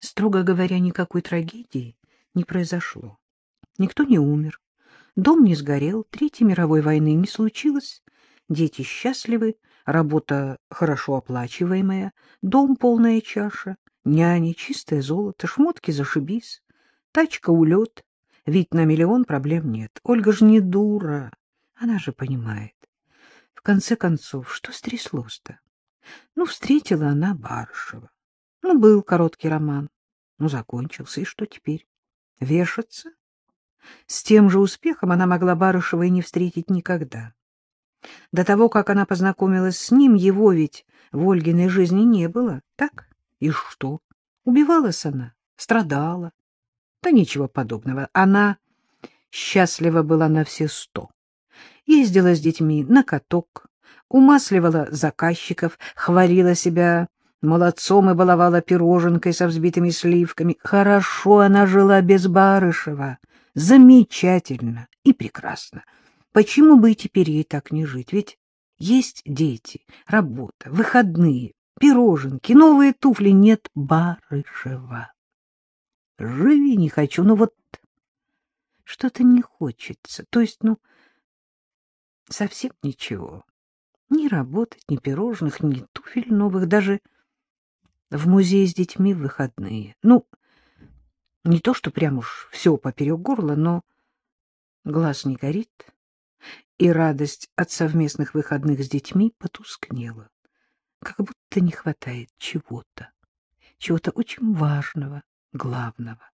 Строго говоря, никакой трагедии не произошло. Никто не умер, дом не сгорел, Третьей мировой войны не случилось, дети счастливы, работа хорошо оплачиваемая, дом полная чаша, няни, чистое золото, шмотки зашибись, тачка улет, вид на миллион проблем нет. Ольга же не дура, она же понимает. В конце концов, что стряслось-то? Ну, встретила она Барышева. Ну, был короткий роман. Ну, закончился, и что теперь? Вешаться? С тем же успехом она могла Барышева и не встретить никогда. До того, как она познакомилась с ним, его ведь в Ольгиной жизни не было, так? И что? Убивалась она, страдала. Да ничего подобного. Она счастлива была на все сто. Ездила с детьми на каток, умасливала заказчиков, хвалила себя молодцом и баловала пироженкой со взбитыми сливками. Хорошо она жила без Барышева. Замечательно и прекрасно. Почему бы и теперь ей так не жить? Ведь есть дети, работа, выходные, пироженки, новые туфли. Нет Барышева. Живи не хочу, но вот что-то не хочется. То есть, ну, совсем ничего. Ни работать, ни пирожных, ни туфель новых, даже в музей с детьми в выходные. Ну, не то, что прям уж все поперек горла, но глаз не горит, и радость от совместных выходных с детьми потускнела. Как будто не хватает чего-то, чего-то очень важного, главного.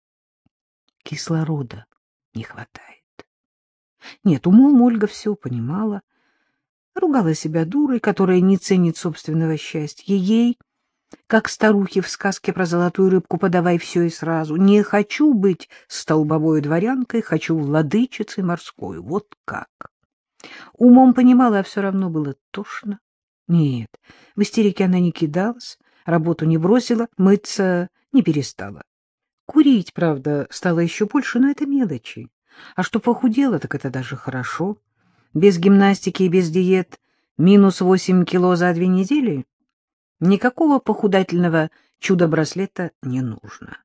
Кислорода не хватает. Нет, умом Ольга все понимала, ругала себя дурой, которая не ценит собственного счастья. Ей как старухи в сказке про золотую рыбку «подавай все и сразу». Не хочу быть столбовой дворянкой, хочу владычицей морской. Вот как. Умом понимала, а все равно было тошно. Нет, в истерике она не кидалась, работу не бросила, мыться не перестала. Курить, правда, стало еще больше, но это мелочи. А что похудела, так это даже хорошо. Без гимнастики и без диет минус восемь кило за две недели Никакого похудательного чудо-браслета не нужно.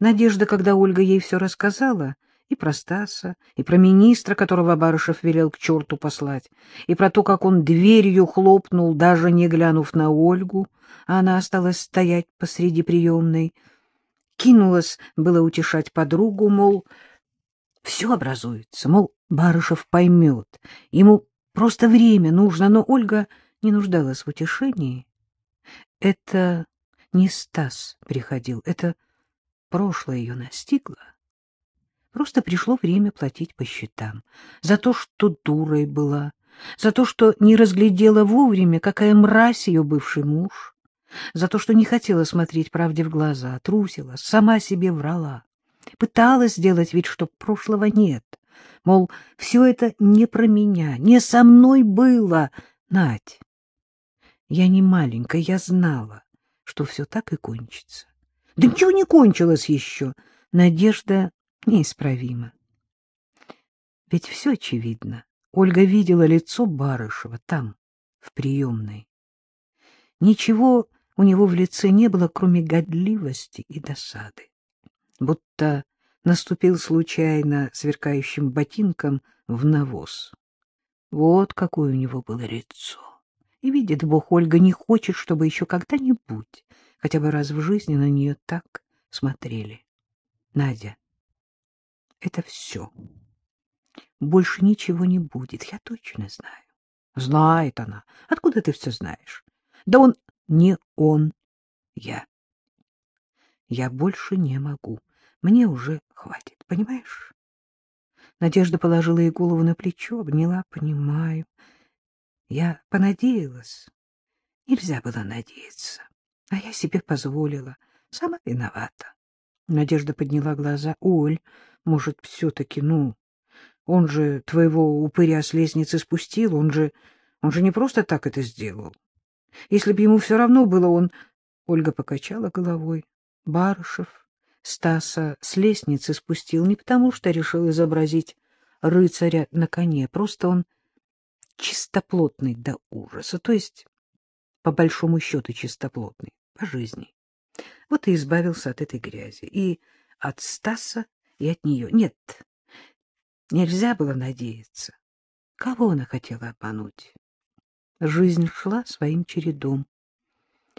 Надежда, когда Ольга ей все рассказала, и про Стаса, и про министра, которого Барышев велел к черту послать, и про то, как он дверью хлопнул, даже не глянув на Ольгу, а она осталась стоять посреди приемной, кинулась было утешать подругу, мол, все образуется, мол, Барышев поймет, ему просто время нужно, но Ольга не нуждалась в утешении, это не Стас приходил, это прошлое ее настигло. Просто пришло время платить по счетам. За то, что дурой была, за то, что не разглядела вовремя, какая мразь ее бывший муж, за то, что не хотела смотреть правде в глаза, трусила, сама себе врала, пыталась сделать вид, что прошлого нет, мол, все это не про меня, не со мной было, Надь. Я не маленькая, я знала, что все так и кончится. Да ничего не кончилось еще. Надежда неисправима. Ведь все очевидно. Ольга видела лицо Барышева там, в приемной. Ничего у него в лице не было, кроме годливости и досады. Будто наступил случайно сверкающим ботинком в навоз. Вот какое у него было лицо. И видит Бог, Ольга не хочет, чтобы еще когда-нибудь, хотя бы раз в жизни, на нее так смотрели. Надя, это все. Больше ничего не будет, я точно знаю. Знает она. Откуда ты все знаешь? Да он не он, я. Я больше не могу. Мне уже хватит, понимаешь? Надежда положила ей голову на плечо, обняла, понимаю. Я понадеялась. Нельзя было надеяться. А я себе позволила. Сама виновата. Надежда подняла глаза. Оль, может, все-таки, ну, он же твоего упыря с лестницы спустил, он же, он же не просто так это сделал. Если бы ему все равно было, он... Ольга покачала головой. Барышев Стаса с лестницы спустил не потому, что решил изобразить рыцаря на коне, просто он чистоплотный до ужаса, то есть, по большому счету, чистоплотный, по жизни. Вот и избавился от этой грязи. И от Стаса, и от нее. Нет, нельзя было надеяться. Кого она хотела обмануть? Жизнь шла своим чередом.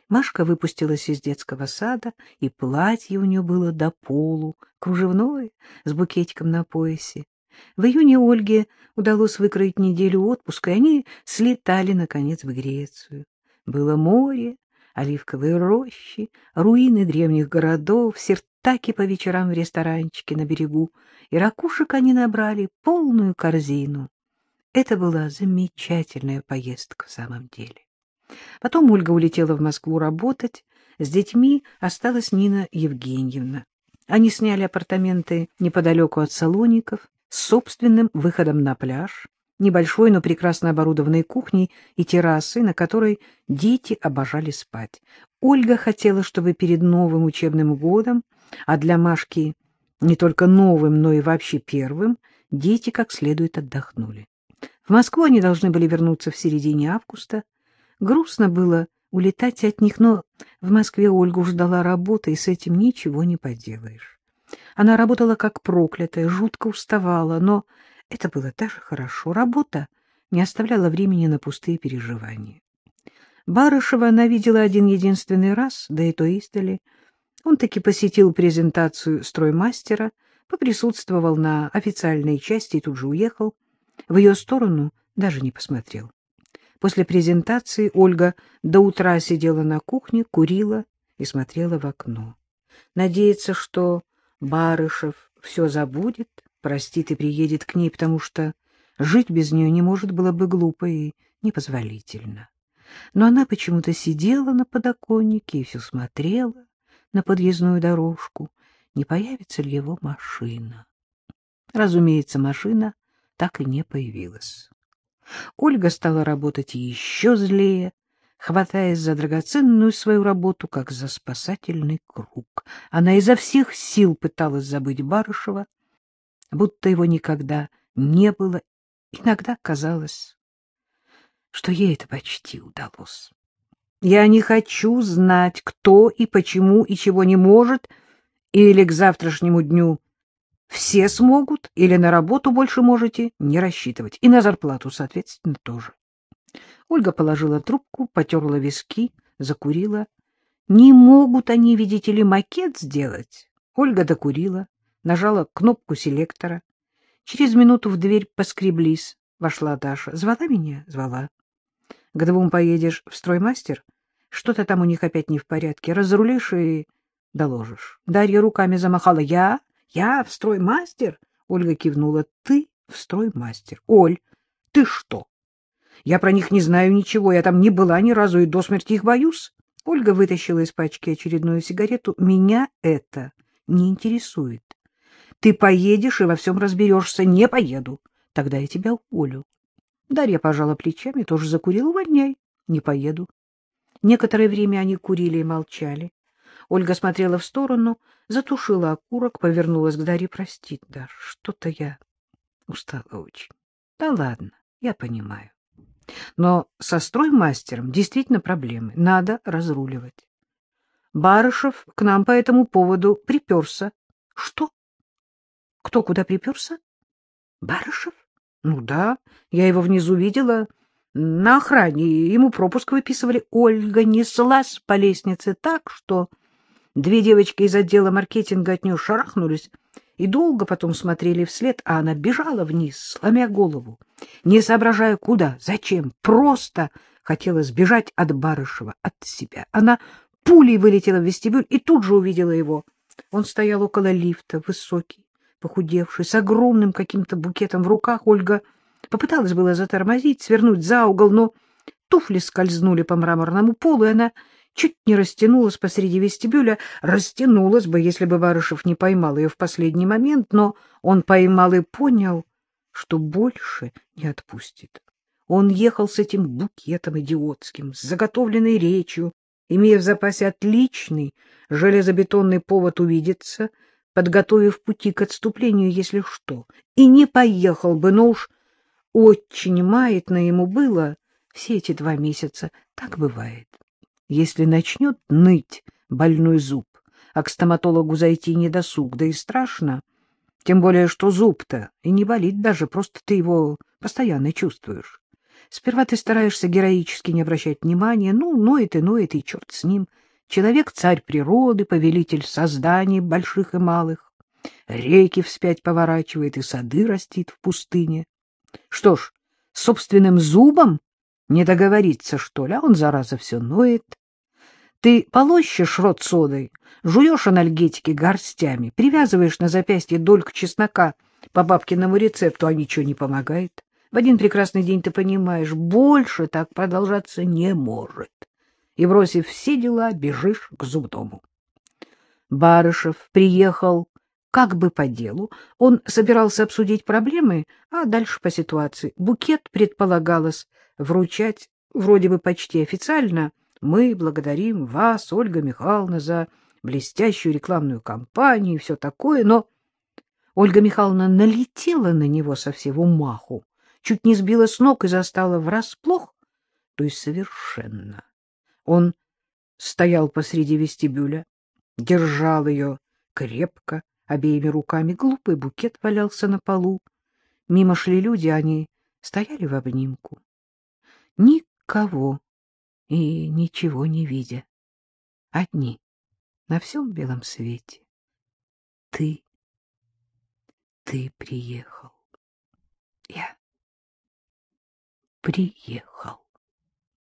Машка выпустилась из детского сада, и платье у нее было до полу, кружевное, с букетиком на поясе. В июне Ольге удалось выкроить неделю отпуска, и они слетали, наконец, в Грецию. Было море, оливковые рощи, руины древних городов, сертаки по вечерам в ресторанчике на берегу, и ракушек они набрали полную корзину. Это была замечательная поездка в самом деле. Потом Ольга улетела в Москву работать, с детьми осталась Нина Евгеньевна. Они сняли апартаменты неподалеку от Салоников собственным выходом на пляж, небольшой, но прекрасно оборудованной кухней и террасой, на которой дети обожали спать. Ольга хотела, чтобы перед новым учебным годом, а для Машки не только новым, но и вообще первым, дети как следует отдохнули. В Москву они должны были вернуться в середине августа. Грустно было улетать от них, но в Москве Ольгу ждала работа, и с этим ничего не поделаешь. Она работала как проклятая, жутко уставала, но это было даже хорошо. Работа не оставляла времени на пустые переживания. Барышева она видела один единственный раз, да и то издали. Он таки посетил презентацию строймастера, поприсутствовал на официальной части и тут же уехал. В ее сторону даже не посмотрел. После презентации Ольга до утра сидела на кухне, курила и смотрела в окно. Надеется, что Барышев все забудет, простит и приедет к ней, потому что жить без нее не может было бы глупо и непозволительно. Но она почему-то сидела на подоконнике и все смотрела на подъездную дорожку, не появится ли его машина. Разумеется, машина так и не появилась. Ольга стала работать еще злее, хватаясь за драгоценную свою работу, как за спасательный круг. Она изо всех сил пыталась забыть Барышева, будто его никогда не было. Иногда казалось, что ей это почти удалось. Я не хочу знать, кто и почему и чего не может, или к завтрашнему дню все смогут, или на работу больше можете не рассчитывать, и на зарплату, соответственно, тоже. Ольга положила трубку, потерла виски, закурила. Не могут они, видите ли, макет сделать. Ольга докурила, нажала кнопку селектора. Через минуту в дверь поскреблись. Вошла Даша. Звала меня? Звала. К двум поедешь в строймастер? Что-то там у них опять не в порядке. Разрулишь и доложишь. Дарья руками замахала. Я? Я в строймастер? Ольга кивнула. Ты в строймастер. Оль, ты что? Я про них не знаю ничего. Я там не была ни разу и до смерти их боюсь. Ольга вытащила из пачки очередную сигарету. Меня это не интересует. Ты поедешь и во всем разберешься. Не поеду. Тогда я тебя уволю. Дарья пожала плечами, тоже закурила. Увольняй. Не поеду. Некоторое время они курили и молчали. Ольга смотрела в сторону, затушила окурок, повернулась к Дарье. Прости, Дар, что-то я устала очень. Да ладно, я понимаю. Но со строймастером действительно проблемы. Надо разруливать. Барышев к нам по этому поводу приперся. Что? Кто куда приперся? Барышев? Ну да, я его внизу видела. На охране ему пропуск выписывали. Ольга неслась по лестнице так, что две девочки из отдела маркетинга от нее шарахнулись и долго потом смотрели вслед, а она бежала вниз, сломя голову, не соображая куда, зачем, просто хотела сбежать от Барышева, от себя. Она пулей вылетела в вестибюль и тут же увидела его. Он стоял около лифта, высокий, похудевший, с огромным каким-то букетом в руках. Ольга попыталась было затормозить, свернуть за угол, но туфли скользнули по мраморному полу, и она чуть не растянулась посреди вестибюля, растянулась бы, если бы Барышев не поймал ее в последний момент, но он поймал и понял, что больше не отпустит. Он ехал с этим букетом идиотским, с заготовленной речью, имея в запасе отличный железобетонный повод увидеться, подготовив пути к отступлению, если что, и не поехал бы, но уж очень маятно ему было все эти два месяца. Так бывает. Если начнет ныть больной зуб, а к стоматологу зайти не досуг, да и страшно. Тем более, что зуб-то и не болит даже, просто ты его постоянно чувствуешь. Сперва ты стараешься героически не обращать внимания, ну, ноет и ноет, и черт с ним. Человек — царь природы, повелитель созданий больших и малых. Реки вспять поворачивает и сады растит в пустыне. Что ж, собственным зубом не договориться, что ли, а он, зараза, все ноет. Ты полощешь рот содой, жуешь анальгетики горстями, привязываешь на запястье дольку чеснока по бабкиному рецепту, а ничего не помогает. В один прекрасный день ты понимаешь, больше так продолжаться не может. И, бросив все дела, бежишь к зубдому. Барышев приехал как бы по делу. Он собирался обсудить проблемы, а дальше по ситуации. Букет предполагалось вручать вроде бы почти официально, мы благодарим вас, Ольга Михайловна, за блестящую рекламную кампанию и все такое, но Ольга Михайловна налетела на него со всего маху, чуть не сбила с ног и застала врасплох, то есть совершенно. Он стоял посреди вестибюля, держал ее крепко, обеими руками, глупый букет валялся на полу. Мимо шли люди, они стояли в обнимку. Никого и ничего не видя. Одни на всем белом свете. Ты, ты приехал. Я приехал.